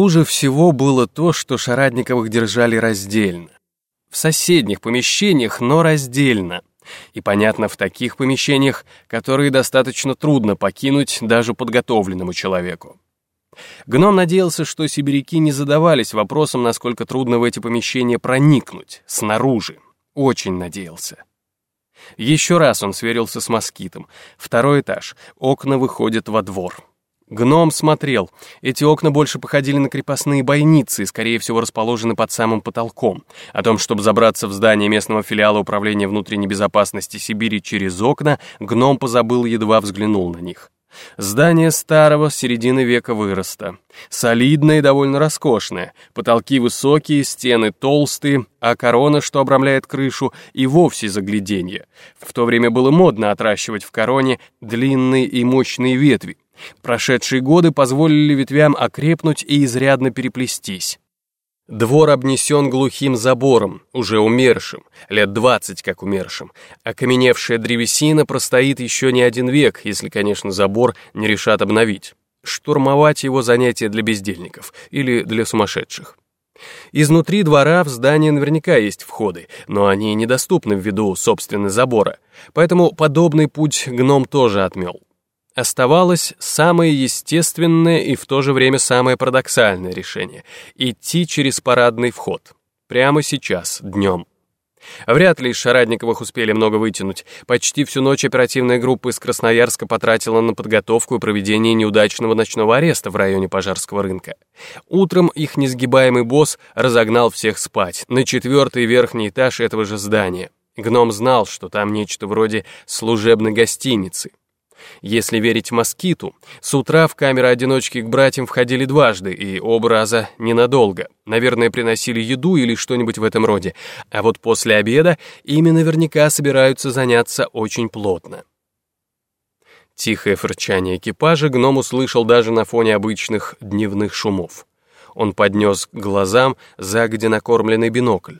Хуже всего было то, что Шарадниковых держали раздельно. В соседних помещениях, но раздельно. И, понятно, в таких помещениях, которые достаточно трудно покинуть даже подготовленному человеку. Гном надеялся, что сибиряки не задавались вопросом, насколько трудно в эти помещения проникнуть, снаружи. Очень надеялся. Еще раз он сверился с москитом. Второй этаж. Окна выходят во двор. Гном смотрел. Эти окна больше походили на крепостные бойницы и, скорее всего, расположены под самым потолком. О том, чтобы забраться в здание местного филиала Управления внутренней безопасности Сибири через окна, гном позабыл, едва взглянул на них. Здание старого, середины века выроста. Солидное и довольно роскошное. Потолки высокие, стены толстые, а корона, что обрамляет крышу, и вовсе загляденье. В то время было модно отращивать в короне длинные и мощные ветви. Прошедшие годы позволили ветвям окрепнуть и изрядно переплестись. Двор обнесен глухим забором, уже умершим, лет двадцать как умершим. Окаменевшая древесина простоит еще не один век, если, конечно, забор не решат обновить. Штурмовать его занятие для бездельников или для сумасшедших. Изнутри двора в здание наверняка есть входы, но они недоступны ввиду, собственно, забора, поэтому подобный путь гном тоже отмел. Оставалось самое естественное и в то же время самое парадоксальное решение — идти через парадный вход. Прямо сейчас, днем. Вряд ли из Шарадниковых успели много вытянуть. Почти всю ночь оперативная группа из Красноярска потратила на подготовку и проведение неудачного ночного ареста в районе Пожарского рынка. Утром их несгибаемый босс разогнал всех спать на четвертый верхний этаж этого же здания. Гном знал, что там нечто вроде служебной гостиницы. Если верить москиту, с утра в камеры-одиночки к братьям входили дважды, и оба раза ненадолго. Наверное, приносили еду или что-нибудь в этом роде. А вот после обеда ими наверняка собираются заняться очень плотно. Тихое фырчание экипажа гном услышал даже на фоне обычных дневных шумов. Он поднес к глазам загодя накормленный бинокль.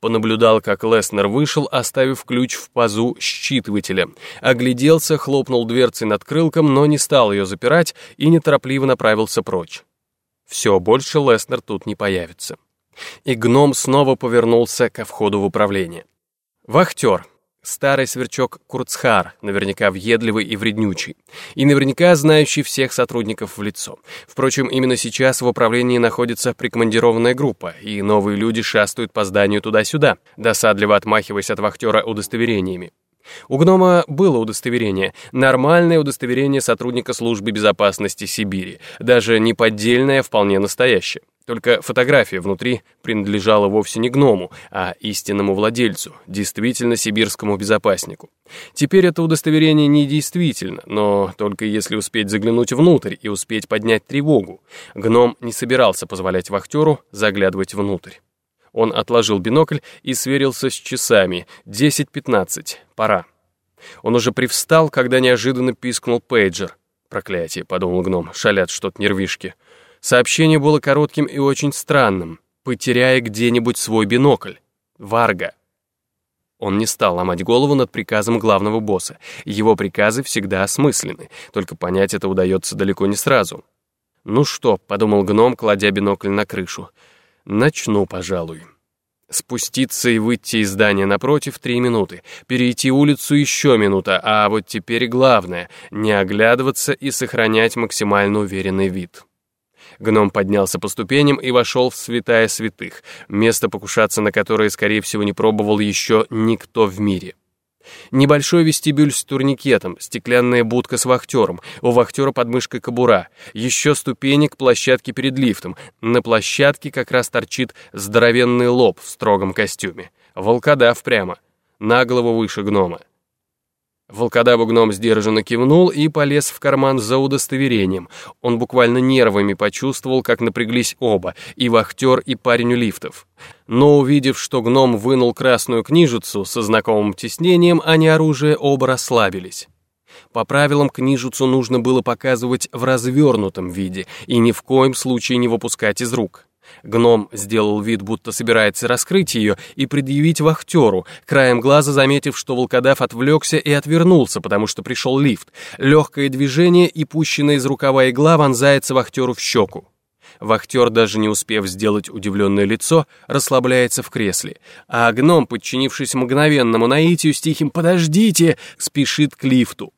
Понаблюдал, как Леснер вышел, оставив ключ в пазу считывателя. Огляделся, хлопнул дверцей над крылком, но не стал ее запирать и неторопливо направился прочь. Все, больше Леснер тут не появится. И гном снова повернулся ко входу в управление. Вахтер, Старый сверчок Курцхар, наверняка въедливый и вреднючий, и наверняка знающий всех сотрудников в лицо. Впрочем, именно сейчас в управлении находится прикомандированная группа, и новые люди шастают по зданию туда-сюда, досадливо отмахиваясь от вахтера удостоверениями. У гнома было удостоверение, нормальное удостоверение сотрудника службы безопасности Сибири, даже не поддельное, вполне настоящее. Только фотография внутри принадлежала вовсе не гному, а истинному владельцу, действительно сибирскому безопаснику. Теперь это удостоверение не действительно, но только если успеть заглянуть внутрь и успеть поднять тревогу. Гном не собирался позволять вахтеру заглядывать внутрь. Он отложил бинокль и сверился с часами. 10.15. Пора. Он уже привстал, когда неожиданно пискнул пейджер. «Проклятие», — подумал гном, — «шалят что-то нервишки». Сообщение было коротким и очень странным. «Потеряя где-нибудь свой бинокль. Варга». Он не стал ломать голову над приказом главного босса. Его приказы всегда осмысленны, только понять это удается далеко не сразу. «Ну что», — подумал гном, кладя бинокль на крышу, — «начну, пожалуй». Спуститься и выйти из здания напротив три минуты, перейти улицу еще минута, а вот теперь главное — не оглядываться и сохранять максимально уверенный вид. Гном поднялся по ступеням и вошел в святая святых, место покушаться на которое, скорее всего, не пробовал еще никто в мире. Небольшой вестибюль с турникетом, стеклянная будка с вахтером, у вахтера под мышкой кобура, еще ступени к площадке перед лифтом. На площадке как раз торчит здоровенный лоб в строгом костюме. Волкодав прямо, на голову выше гнома. Волкодаву гном сдержанно кивнул и полез в карман за удостоверением. Он буквально нервами почувствовал, как напряглись оба, и вахтер, и парень у лифтов. Но увидев, что гном вынул красную книжицу со знакомым тиснением, а не оружие, оба расслабились. По правилам книжицу нужно было показывать в развернутом виде и ни в коем случае не выпускать из рук. Гном сделал вид, будто собирается раскрыть ее и предъявить вахтеру, краем глаза заметив, что волкодав отвлекся и отвернулся, потому что пришел лифт. Легкое движение и пущенная из рукава игла вонзается вахтеру в щеку. Вахтер, даже не успев сделать удивленное лицо, расслабляется в кресле, а гном, подчинившись мгновенному наитию с тихим «Подождите!», спешит к лифту.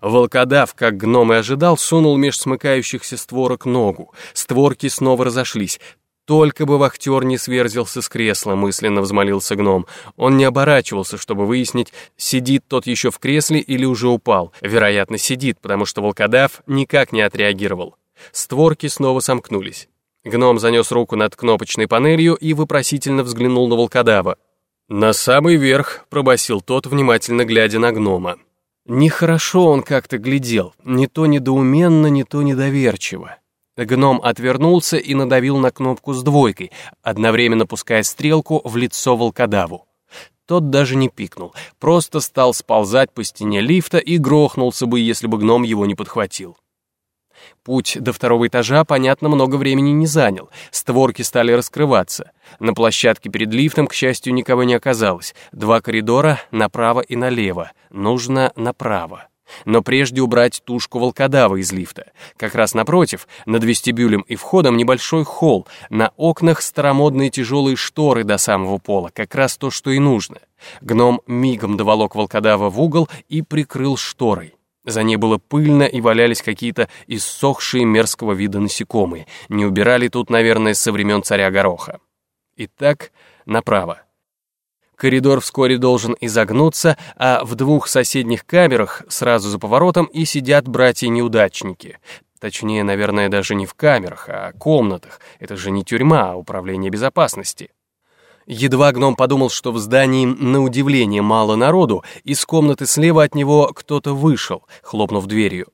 Волкодав, как гном и ожидал, сунул меж смыкающихся створок ногу. Створки снова разошлись. Только бы вахтер не сверзился с кресла, мысленно взмолился гном. Он не оборачивался, чтобы выяснить, сидит тот еще в кресле или уже упал. Вероятно, сидит, потому что волкодав никак не отреагировал. Створки снова сомкнулись. Гном занес руку над кнопочной панелью и вопросительно взглянул на волкодава. «На самый верх», — пробасил тот, внимательно глядя на гнома. Нехорошо он как-то глядел, не то недоуменно, не то недоверчиво. Гном отвернулся и надавил на кнопку с двойкой, одновременно пуская стрелку в лицо волкодаву. Тот даже не пикнул, просто стал сползать по стене лифта и грохнулся бы, если бы гном его не подхватил. Путь до второго этажа, понятно, много времени не занял. Створки стали раскрываться. На площадке перед лифтом, к счастью, никого не оказалось. Два коридора направо и налево. Нужно направо. Но прежде убрать тушку волкодава из лифта. Как раз напротив, над вестибюлем и входом небольшой холл, на окнах старомодные тяжелые шторы до самого пола, как раз то, что и нужно. Гном мигом доволок волкодава в угол и прикрыл шторой. За ней было пыльно и валялись какие-то иссохшие мерзкого вида насекомые. Не убирали тут, наверное, со времен царя Гороха. Итак, направо. Коридор вскоре должен изогнуться, а в двух соседних камерах, сразу за поворотом, и сидят братья-неудачники. Точнее, наверное, даже не в камерах, а комнатах. Это же не тюрьма, а управление безопасности. Едва гном подумал, что в здании на удивление мало народу, из комнаты слева от него кто-то вышел, хлопнув дверью.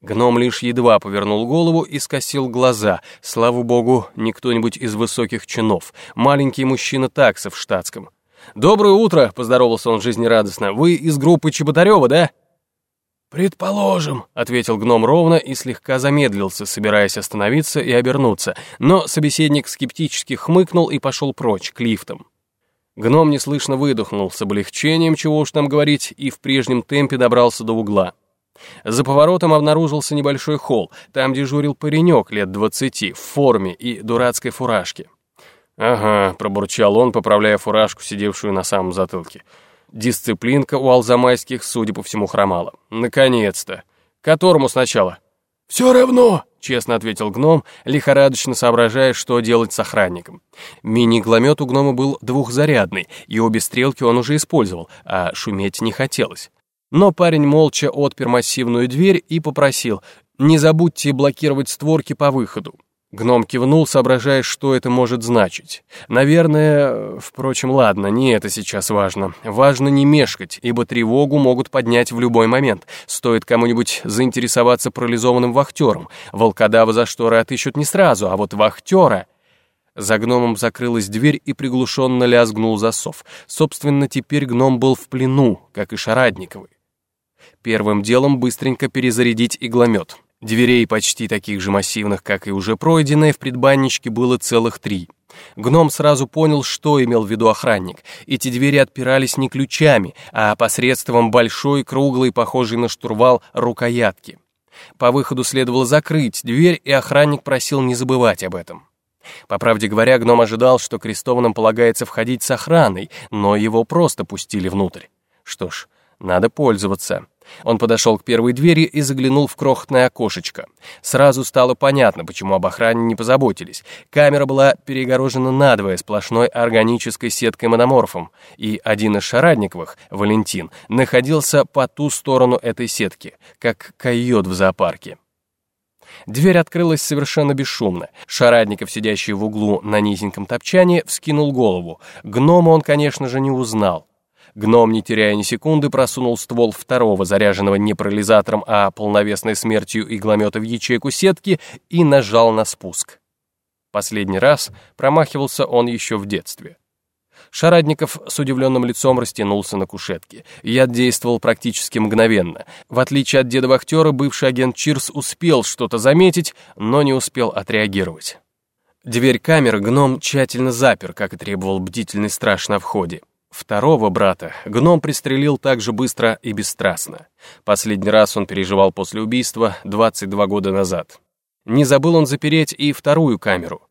Гном лишь едва повернул голову и скосил глаза. Слава богу, не кто-нибудь из высоких чинов. Маленький мужчина такса в штатском. «Доброе утро!» — поздоровался он жизнерадостно. «Вы из группы Чеботарева, да?» «Предположим», — ответил гном ровно и слегка замедлился, собираясь остановиться и обернуться, но собеседник скептически хмыкнул и пошел прочь, к лифтам. Гном неслышно выдохнул с облегчением, чего уж там говорить, и в прежнем темпе добрался до угла. За поворотом обнаружился небольшой холл, там дежурил паренек лет двадцати, в форме и дурацкой фуражке. «Ага», — пробурчал он, поправляя фуражку, сидевшую на самом затылке. Дисциплинка у алзамайских, судя по всему, хромала. «Наконец-то! Которому сначала?» «Все равно», — честно ответил гном, лихорадочно соображая, что делать с охранником. Мини-гломет у гнома был двухзарядный, и обе стрелки он уже использовал, а шуметь не хотелось. Но парень молча отпер массивную дверь и попросил «Не забудьте блокировать створки по выходу». Гном кивнул, соображая, что это может значить. Наверное, впрочем, ладно, не это сейчас важно. Важно не мешкать, ибо тревогу могут поднять в любой момент. Стоит кому-нибудь заинтересоваться парализованным вахтером. Волкодава за шторы отыщут не сразу, а вот вахтера... За гномом закрылась дверь и приглушенно лязгнул засов. Собственно, теперь гном был в плену, как и Шарадниковый. Первым делом быстренько перезарядить игломет. Дверей почти таких же массивных, как и уже пройденные, в предбанничке было целых три. Гном сразу понял, что имел в виду охранник. Эти двери отпирались не ключами, а посредством большой, круглой, похожей на штурвал, рукоятки. По выходу следовало закрыть дверь, и охранник просил не забывать об этом. По правде говоря, гном ожидал, что крестованным полагается входить с охраной, но его просто пустили внутрь. Что ж, надо пользоваться. Он подошел к первой двери и заглянул в крохотное окошечко. Сразу стало понятно, почему об охране не позаботились. Камера была перегорожена надвое сплошной органической сеткой мономорфом, и один из Шарадниковых, Валентин, находился по ту сторону этой сетки, как койот в зоопарке. Дверь открылась совершенно бесшумно. Шарадников, сидящий в углу на низеньком топчане, вскинул голову. Гнома он, конечно же, не узнал. Гном, не теряя ни секунды, просунул ствол второго, заряженного не парализатором, а полновесной смертью игломета в ячейку сетки и нажал на спуск. Последний раз промахивался он еще в детстве. Шарадников с удивленным лицом растянулся на кушетке. Яд действовал практически мгновенно. В отличие от деда-вахтера, бывший агент Чирс успел что-то заметить, но не успел отреагировать. Дверь камеры гном тщательно запер, как и требовал бдительный страж на входе. Второго брата гном пристрелил так же быстро и бесстрастно. Последний раз он переживал после убийства 22 года назад. Не забыл он запереть и вторую камеру.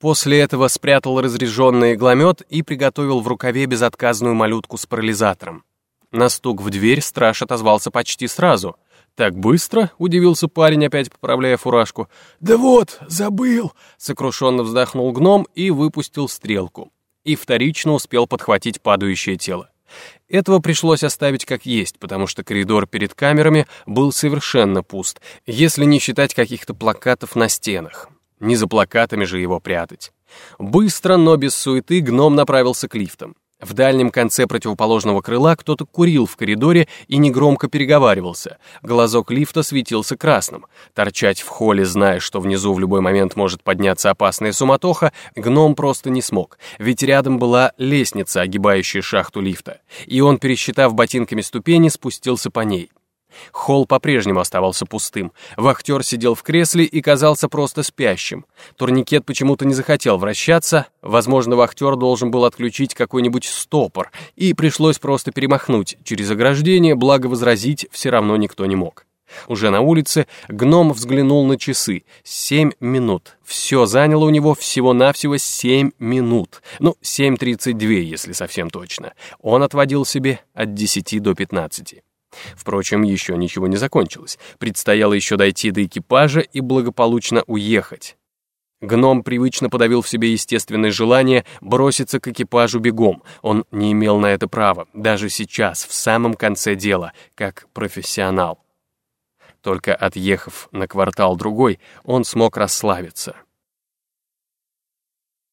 После этого спрятал разряженный игломет и приготовил в рукаве безотказную малютку с парализатором. На стук в дверь страж отозвался почти сразу. «Так быстро?» — удивился парень, опять поправляя фуражку. «Да вот, забыл!» — сокрушенно вздохнул гном и выпустил стрелку. И вторично успел подхватить падающее тело. Этого пришлось оставить как есть, потому что коридор перед камерами был совершенно пуст, если не считать каких-то плакатов на стенах. Не за плакатами же его прятать. Быстро, но без суеты, гном направился к лифтам. В дальнем конце противоположного крыла кто-то курил в коридоре и негромко переговаривался. Глазок лифта светился красным. Торчать в холле, зная, что внизу в любой момент может подняться опасная суматоха, гном просто не смог, ведь рядом была лестница, огибающая шахту лифта, и он, пересчитав ботинками ступени, спустился по ней. Холл по-прежнему оставался пустым. Вахтер сидел в кресле и казался просто спящим. Турникет почему-то не захотел вращаться. Возможно, вахтер должен был отключить какой-нибудь стопор, и пришлось просто перемахнуть через ограждение, благо возразить все равно никто не мог. Уже на улице гном взглянул на часы. Семь минут. Все заняло у него всего-навсего семь минут. Ну, семь тридцать две, если совсем точно. Он отводил себе от десяти до пятнадцати. Впрочем, еще ничего не закончилось. Предстояло еще дойти до экипажа и благополучно уехать. Гном привычно подавил в себе естественное желание броситься к экипажу бегом. Он не имел на это права, даже сейчас, в самом конце дела, как профессионал. Только отъехав на квартал другой, он смог расслабиться —